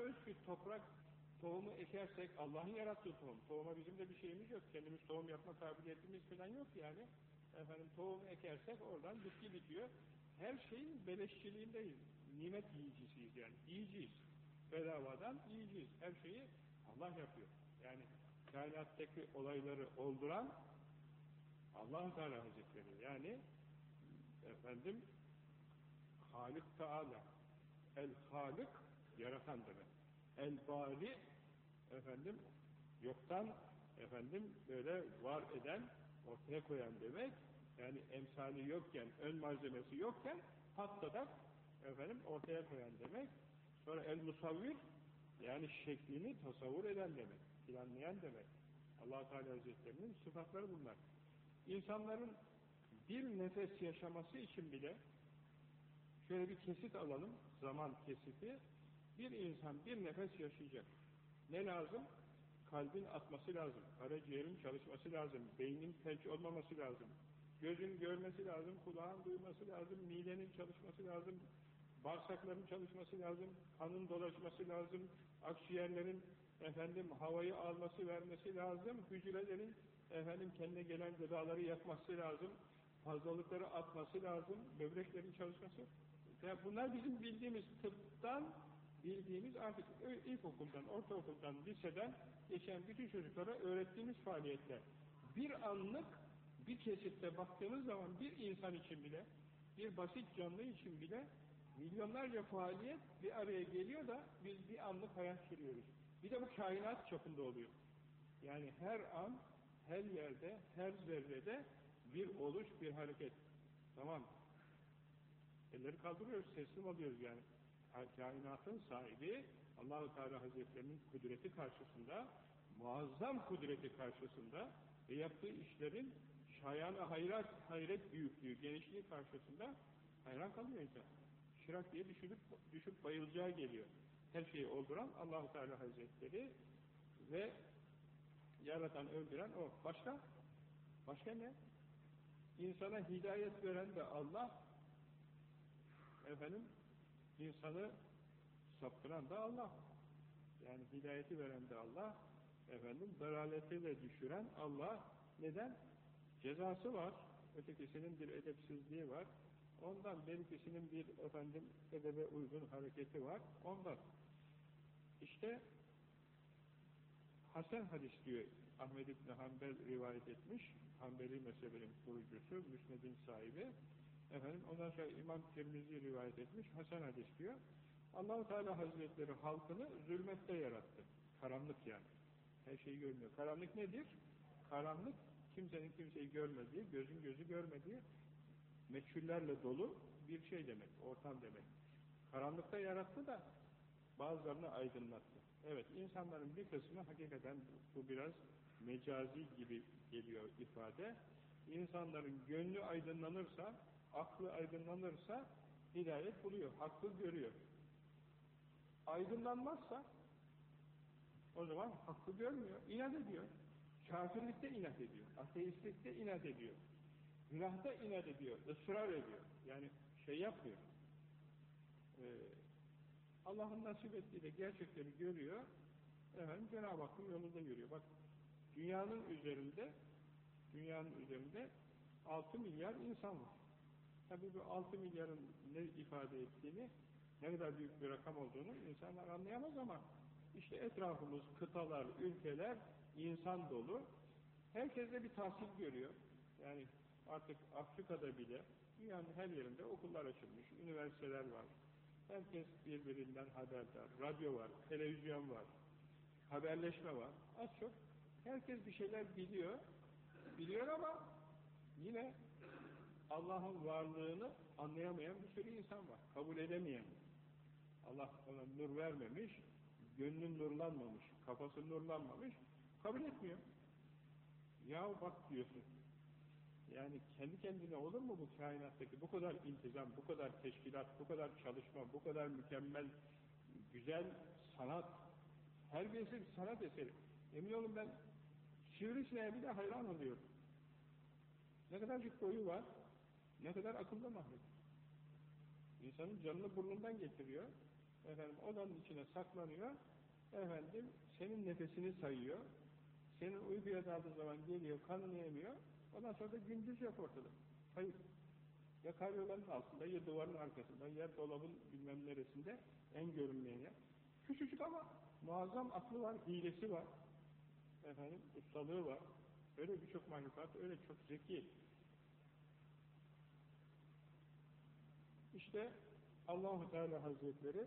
Biliyoruz ki toprak tohumu ekersek Allah'ın yarattığı tohum. Tohuma bizim de bir şeyimiz yok. Kendimiz tohum yapma kabiliyetimiz falan yok yani. Efendim tohum ekersek oradan bitki bitiyor. Her şeyin beleşçiliğindeyiz. Nimet yiyicisiyiz yani. Yiyeceğiz. Bedavadan yiyeceğiz. Her şeyi Allah yapıyor. Yani kainattaki olayları olduran allah Teala Hazretleri. Yani efendim Halik Teala El Halik yaratan demek. El Bari efendim yoktan efendim böyle var eden ortaya koyan demek. Yani emsali yokken, ön malzemesi yokken patladak efendim ortaya koyan demek. Sonra el musavvir yani şeklini tasavvur eden demek. Planlayan demek. allah Teala Hazretlerinin sıfatları bunlar. İnsanların bir nefes yaşaması için bile şöyle bir kesit alalım, zaman kesiti. Bir insan bir nefes yaşayacak. Ne lazım? Kalbin atması lazım, karaciğerin çalışması lazım, beynin felç olmaması lazım, gözün görmesi lazım, kulağın duyması lazım, midenin çalışması lazım, bağırsakların çalışması lazım, kanın dolaşması lazım, akciğerlerin efendim havayı alması vermesi lazım, hücrelerin efendim kendine gelen gıdaları yakması lazım, fazlalıkları atması lazım, böbreklerin çalışması. Yani bunlar bizim bildiğimiz tıptan bildiğimiz artık ilkokuldan, ortaokuldan, liseden geçen bütün çocuklara öğrettiğimiz faaliyetler. Bir anlık bir kesitte baktığımız zaman bir insan için bile, bir basit canlı için bile milyonlarca faaliyet bir araya geliyor da biz bir anlık hayat sürüyoruz. Bir de bu kainat çapında oluyor. Yani her an, her yerde, her zerrede bir oluş, bir hareket. Tamam. Elleri kaldırıyoruz, teslim alıyoruz yani. Kainatın sahibi Allahu Teala Hazretlerinin kudreti karşısında, muazzam kudreti karşısında ve yaptığı işlerin şayanı hayrat, hayret büyüklüğü, genişliği karşısında hayran kalıyor insan. Şirak diye düşürüp, düşüp bayılacağı geliyor. Her şeyi olduran Allahu Teala Hazretleri ve yaratan, öldüren o. Başka? Başka ne? İnsana hidayet veren de Allah, efendim, insanı saptıran da Allah. Yani hidayeti veren de Allah, efendim, dalalete de düşüren Allah. Neden? Cezası var, ötekisinin bir edepsizliği var, ondan belkisinin bir efendim edebe uygun hareketi var, ondan. İşte Hasan hadis diyor, Ahmed İbni Hanbel rivayet etmiş, Hanbeli mezhebinin kurucusu, Müsned'in sahibi, efendim ondan sonra İmam Tirmizi rivayet etmiş, Hasan hadis diyor, Allahu Teala Hazretleri halkını zulmette yarattı. Karanlık yani. Her şeyi görmüyor. Karanlık nedir? Karanlık kimsenin kimseyi görmediği, gözün gözü görmediği meçhullerle dolu bir şey demek, ortam demek. Karanlıkta yarattı da bazılarını aydınlattı. Evet, insanların bir kısmı hakikaten bu biraz mecazi gibi geliyor ifade. İnsanların gönlü aydınlanırsa, aklı aydınlanırsa hidayet buluyor, hakkı görüyor. Aydınlanmazsa o zaman hakkı görmüyor, inat ediyor. Kafirlikte inat ediyor, ateistlikte inat ediyor. Günahta inat ediyor, ısrar ediyor. Yani şey yapmıyor. Ee, Allah'ın nasip ettiğiyle gerçekleri görüyor. Efendim Cenab-ı Hakk'ın yolunda yürüyor. Bak dünyanın üzerinde dünyanın üzerinde 6 milyar insan var. Tabi bu 6 milyarın ne ifade ettiğini, ne kadar büyük bir rakam olduğunu insanlar anlayamaz ama işte etrafımız, kıtalar, ülkeler insan dolu. Herkes de bir tahsil görüyor. Yani artık Afrika'da bile dünyanın her yerinde okullar açılmış, üniversiteler var. Herkes birbirinden haberdar. Radyo var, televizyon var, haberleşme var. Az çok herkes bir şeyler biliyor. Biliyor ama yine Allah'ın varlığını anlayamayan bir sürü insan var. Kabul edemeyen. Allah ona nur vermemiş, gönlün nurlanmamış, kafası nurlanmamış, kabul etmiyor. Ya bak diyorsun, yani kendi kendine olur mu bu kainattaki bu kadar intizam, bu kadar teşkilat, bu kadar çalışma, bu kadar mükemmel, güzel sanat, her birisi bir sanat eseri. Emin olun ben Sivrisineğe bile hayran oluyorum. Ne kadarcık boyu var, ne kadar akıllı mahluk. İnsanın canını burnundan getiriyor. efendim odanın içine saklanıyor, efendim senin nefesini sayıyor, senin uykuya daldığı zaman geliyor, kanını emiyor, ondan sonra da gündüz yok ortada. Hayır. Ya karyolanın altında, ya duvarın arkasında, ya dolabın bilmem neresinde, en görünmeyen yer. Küçücük ama muazzam aklı var, hilesi var. Efendim, ustalığı var. Öyle birçok mahlukat, öyle çok zeki. İşte Allahu Teala Hazretleri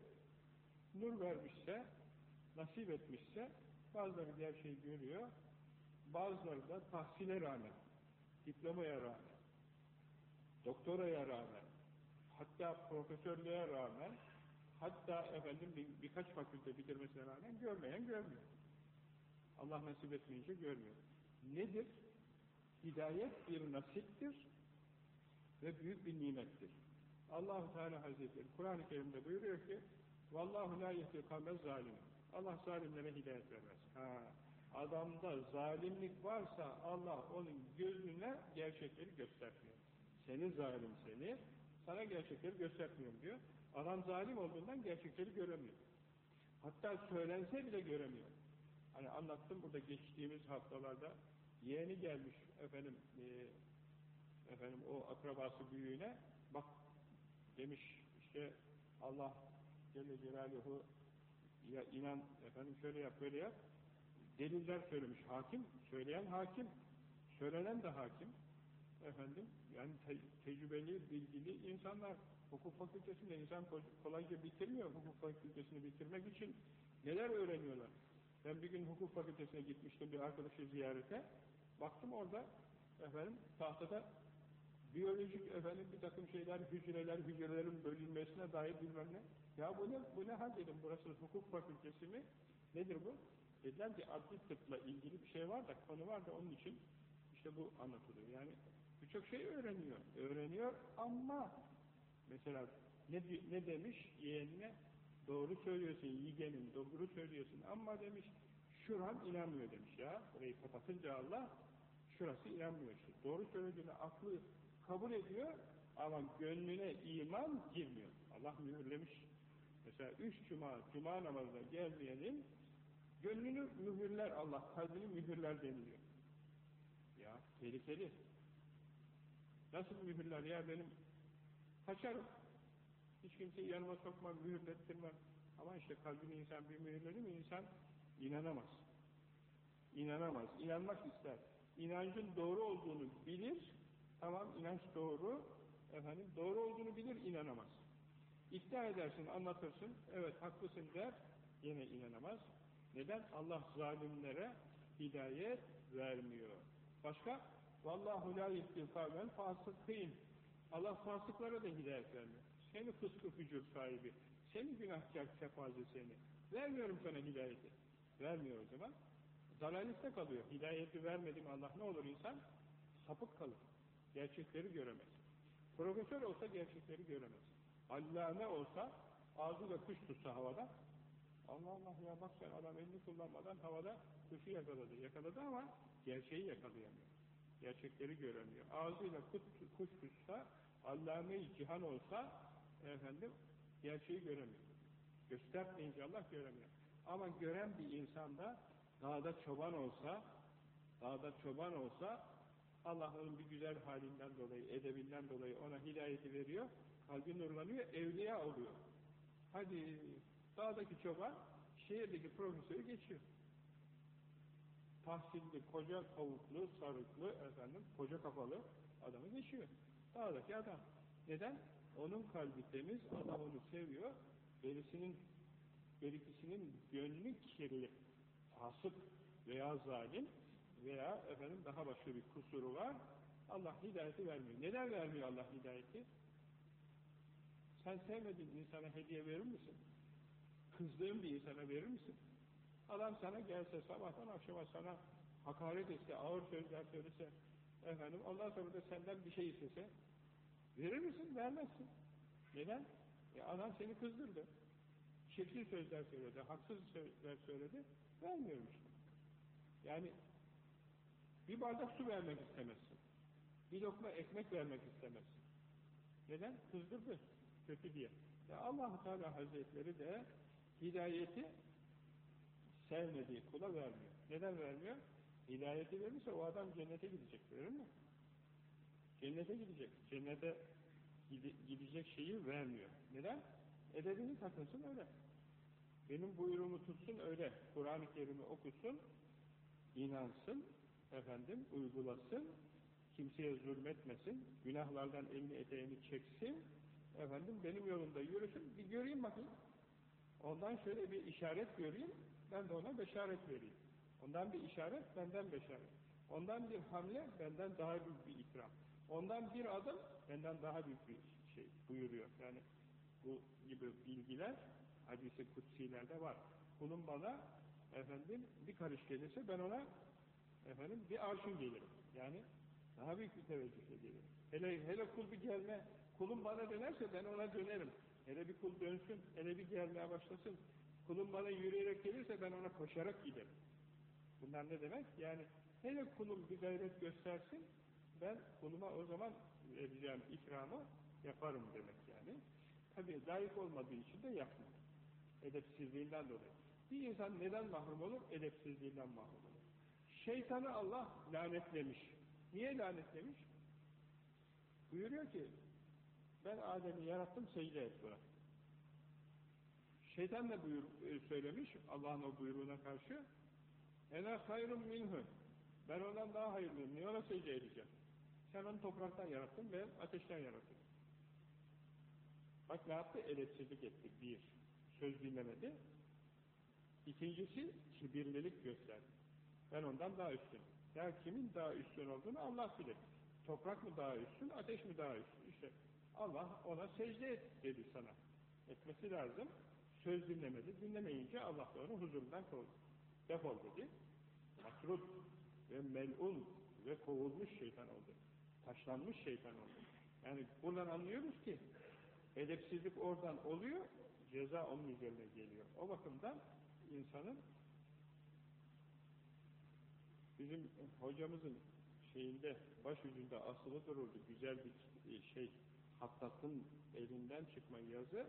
nur vermişse, nasip etmişse bazıları gerçeği görüyor, bazıları da tahsile rağmen, diplomaya rağmen, doktoraya rağmen, hatta profesörlüğe rağmen, hatta efendim bir, birkaç fakülte bitirmesine rağmen görmeyen görmüyor. Allah nasip etmeyince görmüyor. Nedir? Hidayet bir nasiptir ve büyük bir nimettir. Allahu Teala Hazretleri Kur'an-ı Kerim'de buyuruyor ki Vallahu la yehdi kavmez zalim. Allah zalimlere hidayet vermez. Ha, adamda zalimlik varsa Allah onun gözüne gerçekleri göstermiyor. Seni zalim seni, sana gerçekleri göstermiyorum diyor. Adam zalim olduğundan gerçekleri göremiyor. Hatta söylense bile göremiyor. Hani anlattım burada geçtiğimiz haftalarda yeğeni gelmiş efendim e, efendim o akrabası büyüğüne bak demiş işte Allah Celle Celaluhu ya inan efendim şöyle yap böyle yap. Deliller söylemiş hakim söyleyen hakim söylenen de hakim. Efendim yani te tecrübeli bilgili insanlar hukuk fakültesinde insan kolayca bitirmiyor hukuk fakültesini bitirmek için neler öğreniyorlar? Ben bir gün hukuk fakültesine gitmiştim bir arkadaşı ziyarete. Baktım orada efendim tahtada biyolojik efendim bir takım şeyler, hücreler, hücrelerin bölünmesine dair bilmem ne. Ya bu ne, bu ne hal dedim, burası hukuk fakültesi mi? Nedir bu? Dediler ki adli tıpla ilgili bir şey var da, konu var da onun için işte bu anlatılıyor. Yani birçok şey öğreniyor. Öğreniyor ama mesela ne, ne demiş yeğenine? Doğru söylüyorsun yiğenim, doğru söylüyorsun ama demiş şuran inanmıyor demiş ya. Burayı kapatınca Allah şurası inanmıyor işte. Doğru söylediğini aklı kabul ediyor ama gönlüne iman girmiyor. Allah mühürlemiş. Mesela üç cuma, cuma namazına gelmeyenin gönlünü mühürler Allah, kalbini mühürler deniliyor. Ya tehlikeli. Nasıl mühürler ya benim kaçarım. Hiç kimseyi yanıma sokmam, mühürlettirmem. Ama işte kalbini insan bir mühürledi mi insan inanamaz. İnanamaz, inanmak ister. İnancın doğru olduğunu bilir, tamam inanç doğru, efendim doğru olduğunu bilir, inanamaz. İddia edersin, anlatırsın, evet haklısın der, yine inanamaz. Neden? Allah zalimlere hidayet vermiyor. Başka? Vallahu la yehdil kavmen fasıkîn. Allah fasıklara da hidayet vermiyor. Seni fıskı fücur sahibi, seni günahkar sefazı seni. Vermiyorum sana hidayeti. Vermiyor o zaman. Dalaliste kalıyor. Hidayeti vermedim Allah ne olur insan? Sapık kalır. Gerçekleri göremez. Profesör olsa gerçekleri göremez. Allame olsa ağzıyla kuş tutsa havada Allah Allah ya bak sen adam elini kullanmadan havada kuşu yakaladı. Yakaladı ama gerçeği yakalayamıyor. Gerçekleri göremiyor. Ağzıyla kuş, kuş tutsa allame-i cihan olsa efendim gerçeği göremiyor. Göstermeyince Allah göremiyor. Ama gören bir insanda dağda çoban olsa dağda çoban olsa Allah onun bir güzel halinden dolayı, edebinden dolayı ona hidayeti veriyor, kalbi nurlanıyor, evliya oluyor. Hadi dağdaki çoban şehirdeki profesörü geçiyor. Tahsilli, koca kavuklu, sarıklı, efendim, koca kafalı adamı geçiyor. Dağdaki adam. Neden? Onun kalbi temiz, adam onu seviyor, berisinin, berikisinin gönlü kirli, fasık veya zalim veya efendim daha başka bir kusuru var. Allah hidayeti vermiyor. Neden vermiyor Allah hidayeti? Sen sevmediğin insana hediye verir misin? Kızdığın bir insana verir misin? Adam sana gelse sabahtan akşama sana hakaret etse, ağır sözler söylese, efendim ondan sonra da senden bir şey istese, verir misin? Vermezsin. Neden? E adam seni kızdırdı. Çirkin sözler söyledi, haksız sözler söyledi, vermiyorum. Yani bir bardak su vermek istemezsin. Bir lokma ekmek vermek istemezsin. Neden? Kızdırdı. Kötü diye. Ya allah Teala Hazretleri de hidayeti sevmediği kula vermiyor. Neden vermiyor? Hidayeti verirse o adam cennete gidecek, verir mi? Cennete gidecek. Cennete gidecek şeyi vermiyor. Neden? Edebini takınsın öyle. Benim buyruğumu tutsun öyle. Kur'an-ı Kerim'i okusun, inansın, efendim uygulasın, kimseye zulmetmesin, günahlardan elini eteğini çeksin, efendim benim yolumda yürüsün, bir göreyim bakayım. Ondan şöyle bir işaret göreyim, ben de ona beşaret vereyim. Ondan bir işaret, benden beşaret. Ondan bir hamle, benden daha büyük bir ikram. Ondan bir adım, benden daha büyük bir şey buyuruyor. Yani bu gibi bilgiler hadisi kutsilerde var. Kulum bana efendim bir karış gelirse ben ona efendim bir arşın gelirim. Yani daha büyük bir teveccühle gelirim. Hele, hele kul bir gelme, kulum bana dönerse ben ona dönerim. Hele bir kul dönsün, hele bir gelmeye başlasın. Kulum bana yürüyerek gelirse ben ona koşarak giderim. Bunlar ne demek? Yani hele kulum bir gayret göstersin, ben kuluma o zaman vereceğim ikramı yaparım demek yani. Tabii layık olmadığı için de yapmıyor. Edepsizliğinden dolayı. Bir insan neden mahrum olur? Edepsizliğinden mahrum olur. Şeytanı Allah lanetlemiş. Niye lanetlemiş? Buyuruyor ki ben Adem'i yarattım secde et buna. Şeytan da buyur, e, söylemiş Allah'ın o buyruğuna karşı ene hayrun minhu ben ondan daha hayırlıyım. Niye ona secde edeceğim? Sen onu topraktan yarattın ve ateşten yarattın. Bak ne yaptı? Edepsizlik etti. Bir. Söz dinlemedi. İkincisi kibirlilik gösterdi. Ben ondan daha üstünüm. Ya kimin daha üstün olduğunu Allah bilir. Toprak mı daha üstün, ateş mi daha üstün? İşte Allah ona secde et dedi sana. Etmesi lazım. Söz dinlemedi. Dinlemeyince Allah da onu huzurundan kovdu. Defol dedi. Matrut ve melun ve kovulmuş şeytan oldu. Taşlanmış şeytan oldu. Yani buradan anlıyoruz ki edepsizlik oradan oluyor, ceza onun üzerine geliyor. O bakımdan insanın bizim hocamızın şeyinde başucunda asılı dururdu güzel bir şey Hattat'ın elinden çıkma yazı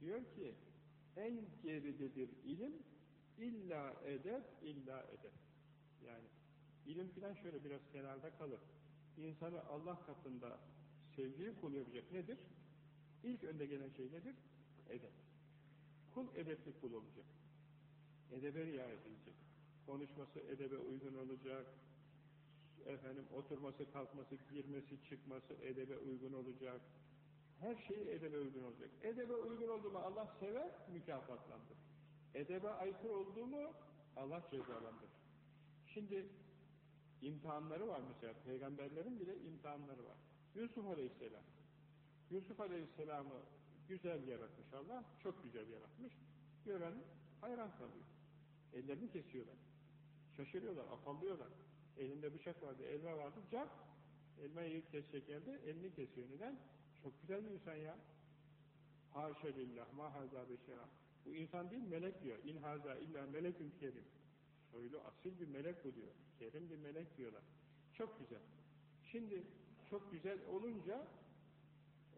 diyor ki en geridedir ilim illa edep illa edep yani ilim filan şöyle biraz kenarda kalır insanı Allah katında sevgili kul nedir? İlk önde gelen şey nedir? Edep. Kul edepli kul olacak. Edebe riayet edecek. Konuşması edebe uygun olacak. Efendim oturması, kalkması, girmesi, çıkması edebe uygun olacak. Her şeyi edebe uygun olacak. Edebe uygun oldu mu Allah sever, mükafatlandırır. Edebe aykırı oldu mu Allah cezalandırır. Şimdi imtihanları var mesela. Peygamberlerin bile imtihanları var. Yusuf Aleyhisselam. Yusuf Aleyhisselam'ı güzel yaratmış Allah. Çok güzel yaratmış. Gören hayran kalıyor. Ellerini kesiyorlar. Şaşırıyorlar, afallıyorlar. Elinde bıçak vardı, elma vardı, cap. Elmayı kesecek yerde elini kesiyor. Neden? Çok güzel bir insan ya. Haşa lillah, ma haza beşera. Bu insan değil, melek diyor. İn haza illa melekün kerim. Soylu, asil bir melek bu diyor. Kerim bir melek diyorlar. Çok güzel. Şimdi çok güzel olunca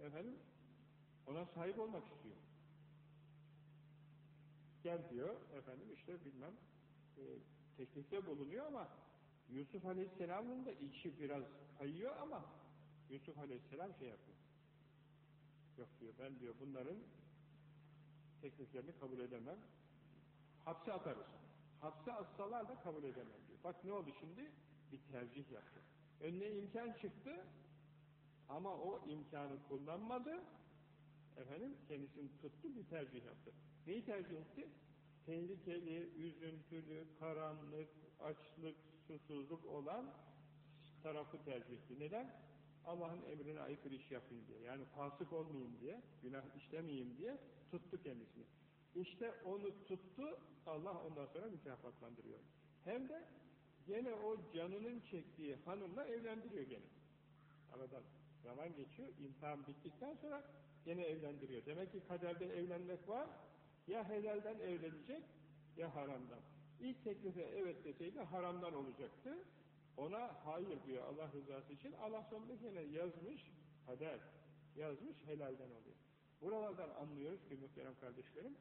efendim ona sahip olmak istiyor. Gel diyor efendim işte bilmem e, teklifte bulunuyor ama Yusuf Aleyhisselam'ın da içi biraz kayıyor ama Yusuf Aleyhisselam şey yapıyor. Yok diyor ben diyor bunların tekliflerini kabul edemem. Hapse atarız. Hapse atsalar da kabul edemem diyor. Bak ne oldu şimdi? Bir tercih yaptı. Önüne imkan çıktı ama o imkanı kullanmadı. Efendim kendisini tuttu bir tercih yaptı. Neyi tercih etti? Tehlikeli, üzüntülü, karanlık, açlık, susuzluk olan tarafı tercih etti. Neden? Allah'ın emrine aykırı iş yapayım diye. Yani fasık olmayayım diye, günah işlemeyeyim diye tuttu kendisini. İşte onu tuttu, Allah ondan sonra mükafatlandırıyor. Hem de gene o canının çektiği hanımla evlendiriyor gene. Aradan zaman geçiyor, imtihan bittikten sonra gene evlendiriyor. Demek ki kaderde evlenmek var, ya helalden evlenecek ya haramdan. İlk teklife evet deseydi haramdan olacaktı. Ona hayır diyor Allah rızası için. Allah sonunda yazmış, kader yazmış, helalden oluyor. Buralardan anlıyoruz ki muhterem kardeşlerim,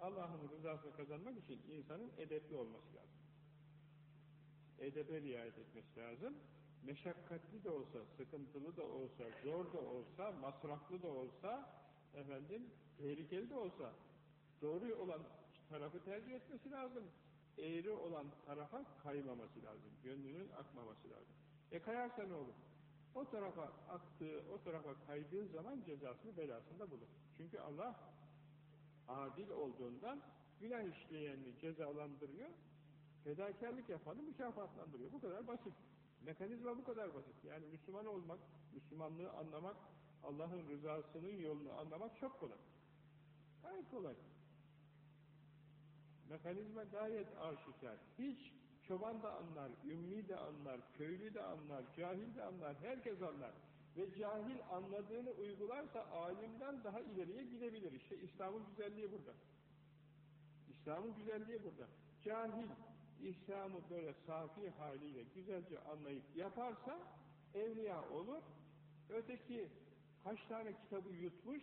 Allah'ın rızasını kazanmak için insanın edepli olması lazım. Edebe riayet etmesi lazım. Meşakkatli de olsa, sıkıntılı da olsa, zor da olsa, masraflı da olsa, efendim, tehlikeli de olsa, doğru olan tarafı tercih etmesi lazım. Eğri olan tarafa kaymaması lazım. Gönlünün akmaması lazım. E kayarsa ne olur? O tarafa aktığı, o tarafa kaydığı zaman cezasını belasında bulur. Çünkü Allah adil olduğundan günah işleyenini cezalandırıyor, fedakarlık yapanı mükafatlandırıyor. Bu kadar basit. Mekanizma bu kadar basit. Yani Müslüman olmak, Müslümanlığı anlamak, Allah'ın rızasının yolunu anlamak çok kolay. Gayet kolay. Mekanizma gayet aşikar. Hiç çoban da anlar, ümmi de anlar, köylü de anlar, cahil de anlar, herkes anlar. Ve cahil anladığını uygularsa alimden daha ileriye gidebilir. İşte İslam'ın güzelliği burada. İslam'ın güzelliği burada. Cahil, İslam'ı böyle safi haliyle güzelce anlayıp yaparsa evliya olur. Öteki kaç tane kitabı yutmuş,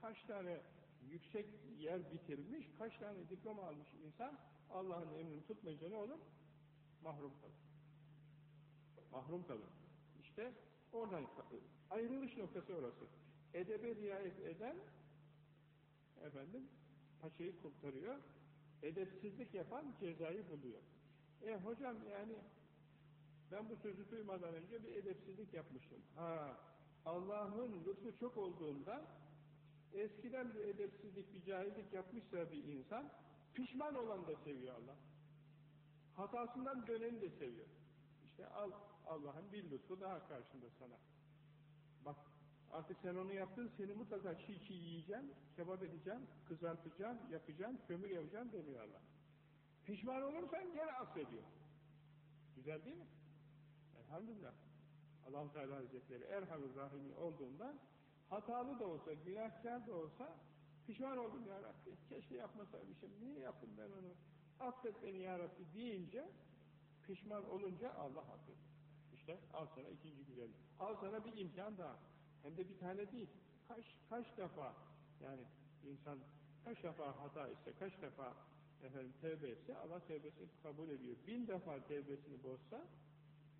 kaç tane yüksek yer bitirmiş, kaç tane diploma almış insan Allah'ın emrini tutmayınca ne olur? Mahrum kalır. Mahrum kalır. İşte oradan ayrılış noktası orası. Edebe riayet eden efendim paçayı kurtarıyor. Edepsizlik yapan cezayı buluyor. E hocam yani ben bu sözü duymadan önce bir edepsizlik yapmıştım. Ha, Allah'ın lütfu çok olduğundan eskiden bir edepsizlik, bir cahillik yapmışsa bir insan pişman olan da seviyor Allah. Hatasından döneni de seviyor. İşte al Allah'ın bir lütfu daha karşında sana. Bak artık sen onu yaptın, seni mutlaka çiğ çiğ yiyeceğim, kebap edeceğim, kızartacağım, yapacağım, kömür yapacağım demiyor Allah. Pişman olursan gene affediyor. Güzel değil mi? Elhamdülillah. allah Teala Hazretleri Erhamur Rahim'in olduğundan hatalı da olsa, günahkar da olsa pişman oldum ya Rabbi. Keşke yapmasaymışım. Niye yaptım ben onu? Affet beni ya Rabbi deyince pişman olunca Allah affediyor. İşte al sana ikinci güzellik. Al sana bir imkan daha. Hem de bir tane değil. Kaç, kaç defa yani insan kaç defa hata etse, kaç defa efendim tevbe etse Allah tevbesini kabul ediyor. Bin defa tevbesini bozsa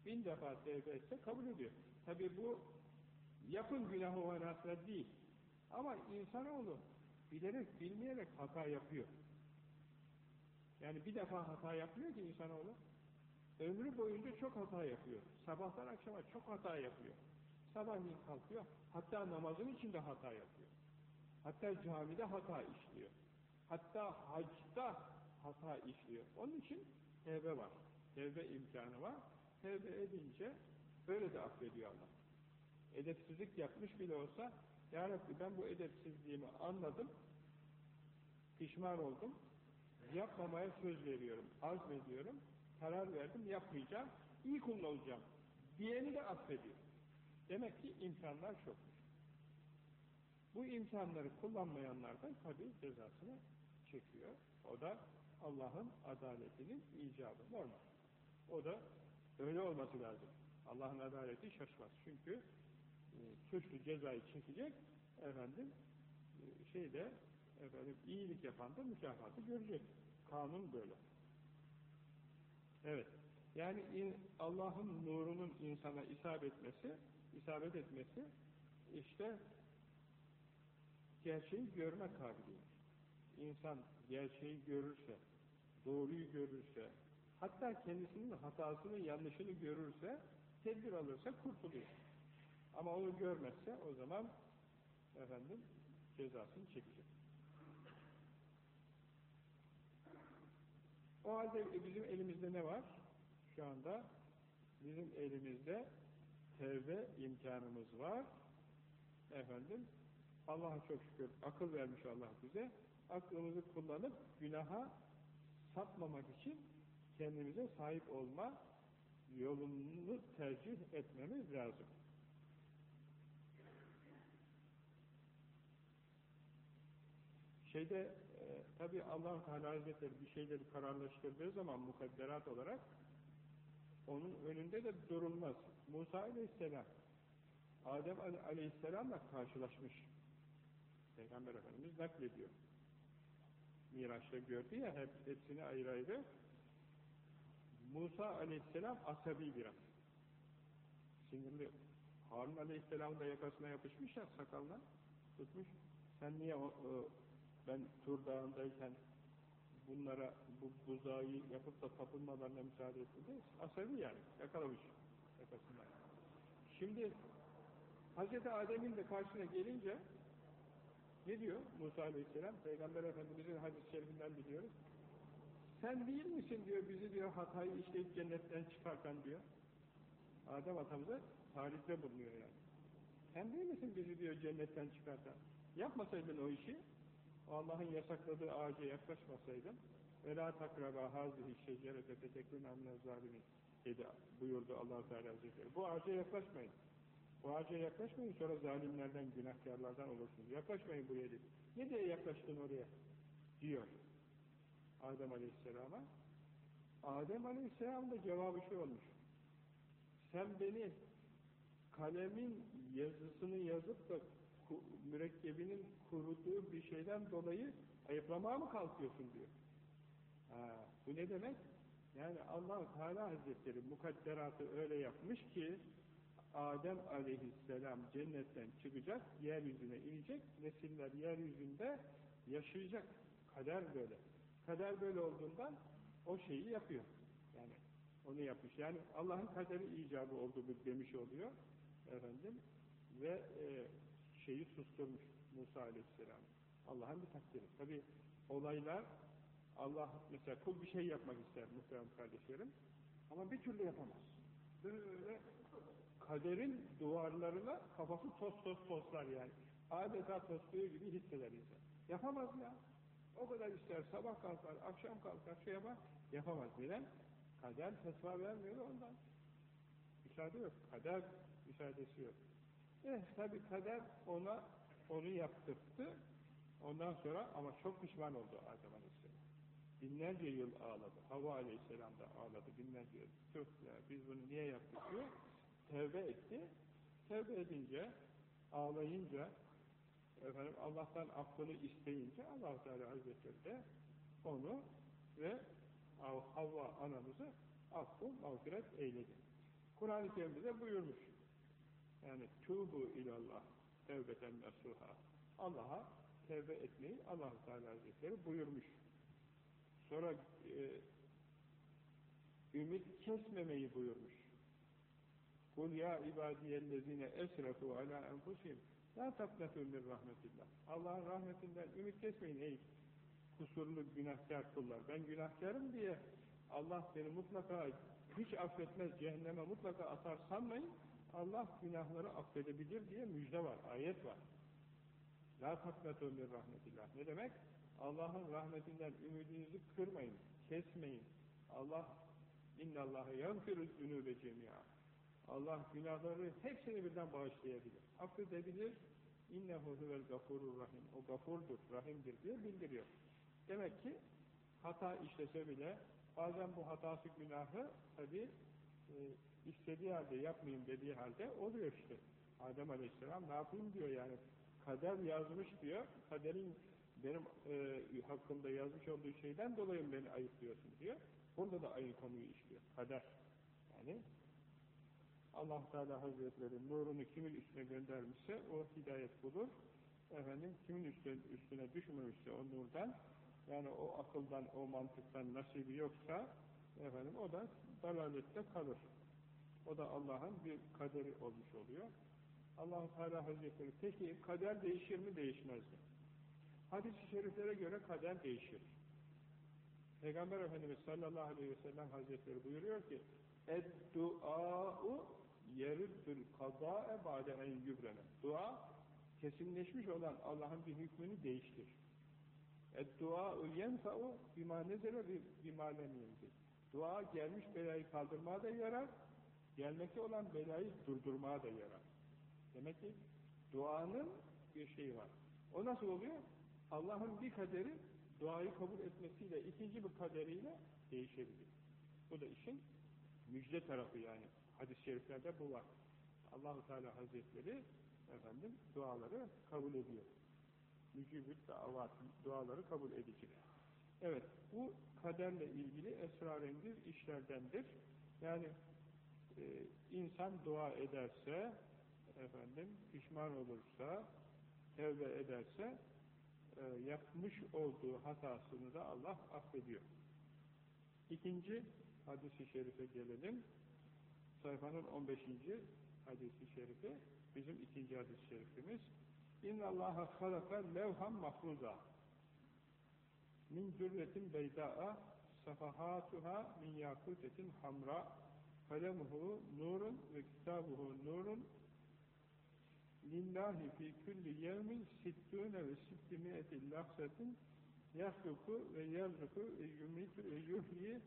bin defa tevbe etse kabul ediyor. Tabi bu yapın günahı manasında değil. Ama insanoğlu bilerek bilmeyerek hata yapıyor. Yani bir defa hata yapmıyor ki insanoğlu. Ömrü boyunca çok hata yapıyor. Sabahtan akşama çok hata yapıyor. Sabahleyin kalkıyor. Hatta namazın içinde hata yapıyor. Hatta camide hata işliyor. Hatta hacda hata işliyor. Onun için tevbe var. Tevbe imkanı var. Tevbe edince böyle de affediyor Allah. Edepsizlik yapmış bile olsa Ya ben bu edepsizliğimi anladım. Pişman oldum. Yapmamaya söz veriyorum. Azmediyorum. Karar verdim. Yapmayacağım. İyi kulun olacağım. Diyeni de affediyor. Demek ki imkanlar çokmuş. Bu imkanları kullanmayanlardan tabi cezasını çekiyor. O da Allah'ın adaletinin icabı. Normal. O da öyle olması lazım. Allah'ın adaleti şaşmaz. Çünkü suçlu cezayı çekecek efendim e, şeyde efendim iyilik yapan da mükafatı görecek. Kanun böyle. Evet. Yani Allah'ın nurunun insana isabet etmesi, isabet etmesi işte gerçeği görme kabiliği. İnsan gerçeği görürse, doğruyu görürse, hatta kendisinin hatasını, yanlışını görürse, tedbir alırsa kurtuluyor. Ama onu görmezse o zaman efendim cezasını çekecek. O halde bizim elimizde ne var? Şu anda bizim elimizde tevbe imkanımız var. Efendim Allah'a çok şükür akıl vermiş Allah bize. Aklımızı kullanıp günaha sapmamak için kendimize sahip olma yolunu tercih etmemiz lazım. Şeyde e, tabi allah Teala Hazretleri bir şeyleri kararlaştırdığı zaman mukadderat olarak onun önünde de durulmaz. Musa Aleyhisselam Adem Aleyhisselam'la karşılaşmış. Peygamber Efendimiz naklediyor. Miraç'ta gördü ya hep, hepsini ayrı ayrı. Musa aleyhisselam asabi biraz. Sinirli. Harun aleyhisselam da yakasına yapışmış ya sakalına tutmuş. Sen niye o, ben Tur Dağı'ndayken bunlara bu buzağı yapıp da tapınmalarına müsaade diye asabi yani yakalamış yakasından. Şimdi Hz. Adem'in de karşısına gelince ne diyor Musa Aleyhisselam? Peygamber Efendimiz'in hadis-i şerifinden biliyoruz. Sen değil misin diyor bizi diyor hatayı işleyip cennetten çıkartan diyor. Adem atamıza tarihte bulunuyor yani. Sen değil misin bizi diyor cennetten çıkartan? Yapmasaydın o işi, Allah'ın yasakladığı ağaca la takraba hazihi şecerete fetekun amine zalimin dedi buyurdu allah Teala Hazretleri. Bu ağaca yaklaşmayın. Bu ağaca yaklaşmayın sonra zalimlerden, günahkarlardan olursunuz. Yaklaşmayın buraya dedi. Ne diye yaklaştın oraya? Diyor. Adem Aleyhisselam'a. Adem Aleyhisselam da cevabı şu olmuş. Sen beni kalemin yazısını yazıp da mürekkebinin kuruduğu bir şeyden dolayı ayıplamaya mı kalkıyorsun diyor. Ha, bu ne demek? Yani allah Teala Hazretleri mukadderatı öyle yapmış ki Adem aleyhisselam cennetten çıkacak, yeryüzüne inecek, nesiller yeryüzünde yaşayacak. Kader böyle. Kader böyle olduğundan o şeyi yapıyor. Yani onu yapmış. Yani Allah'ın kaderi icabı oldu demiş oluyor. Efendim ve e, şeyi susturmuş Musa aleyhisselam. Allah'ın bir takdiri. Tabi olaylar Allah mesela kul bir şey yapmak ister muhterem kardeşlerim ama bir türlü yapamaz. Böyle kaderin duvarlarına kafası toz toz tozlar yani. Adeta tosluyor gibi hisseder insan. Yapamaz ya. O kadar ister sabah kalkar, akşam kalkar, şey yapar, yapamaz. Neden? Kader fesva vermiyor ondan. Müsaade yok. Kader müsaadesi yok. Eh tabi kader ona onu yaptırdı. Ondan sonra ama çok pişman oldu Adem Aleyhisselam. Binlerce yıl ağladı. Hava Aleyhisselam da ağladı binlerce yıl. Çok ya biz bunu niye yaptık diyor. Tevbe etti. Tevbe edince, ağlayınca, efendim Allah'tan affını isteyince allah Teala Hazretleri de onu ve Havva anamızı affı mağfiret eyledi. Kur'an-ı Kerim'de de buyurmuş. Yani tuğbu ilallah tevbeten nasuha. Allah'a tevbe etmeyi allah Teala Hazretleri buyurmuş. Sonra e, ümit kesmemeyi buyurmuş. Kul ya ibadiyellezine esrafu ala enfusihim la taknatun min rahmetillah. Allah'ın rahmetinden ümit kesmeyin ey kusurlu günahkar kullar. Ben günahkarım diye Allah beni mutlaka hiç affetmez, cehenneme mutlaka atar sanmayın. Allah günahları affedebilir diye müjde var, ayet var. La taknatun min rahmetillah. Ne demek? Allah'ın rahmetinden ümidinizi kırmayın, kesmeyin. Allah innallâhe yagfirü zünûbe cemî'a. Allah günahları hepsini birden bağışlayabilir. Affedebilir. İnnehu huvel gafurur rahim. O gafurdur, rahimdir diye bildiriyor. Demek ki hata işlese bile bazen bu hatası günahı tabi e, istediği halde yapmayayım dediği halde oluyor işte. Adem Aleyhisselam ne yapayım diyor yani. Kader yazmış diyor. Kaderin benim e, hakkımda yazmış olduğu şeyden dolayı beni ayıplıyorsun diyor. Burada da aynı konuyu işliyor. Kader. Yani allah Teala Hazretleri nurunu kimin üstüne göndermişse o hidayet bulur. Efendim kimin üstüne, üstüne düşmemişse o nurdan yani o akıldan, o mantıktan nasibi yoksa efendim o da dalalette kalır. O da Allah'ın bir kaderi olmuş oluyor. allah Teala Hazretleri peki kader değişir mi değişmez mi? Hadis-i şeriflere göre kader değişir. Peygamber Efendimiz sallallahu aleyhi ve sellem Hazretleri buyuruyor ki اَدْدُعَاءُ يَرِدُّ الْقَضَاءَ بَعْدَ اَنْ يُبْرَنَ Dua, kesinleşmiş olan Allah'ın bir hükmünü değiştirir. اَدْدُعَاءُ يَنْفَعُ بِمَا نَزَلَ بِمَا لَمْ Dua gelmiş belayı kaldırmaya da yarar, gelmekte olan belayı durdurmaya da yarar. Demek ki duanın bir şeyi var. O nasıl oluyor? Allah'ın bir kaderi duayı kabul etmesiyle ikinci bir kaderiyle değişebilir. Bu da işin müjde tarafı yani. Hadis-i şeriflerde bu var. Allahu Teala Hazretleri efendim duaları kabul ediyor. mücibül davat, duaları kabul edicidir. Evet, bu kaderle ilgili esrarengiz işlerdendir. Yani e, insan dua ederse, efendim, pişman olursa, tevbe ederse, e, yapmış olduğu hatasını da Allah affediyor. İkinci hadisi şerife gelelim. Sayfanın 15. hadisi şerifi, bizim ikinci hadis-i şerifimiz. İnna Allaha halaka levham mahfuza min zürretin beyda'a safahatuha min yakutetin hamra kalemuhu nurun ve kitabuhu nurun. Lillahi fi kulli yevmin sittûne ve sittimiyeti lahsetin yahluku ve yerzuku ve yumitu ve yuhyi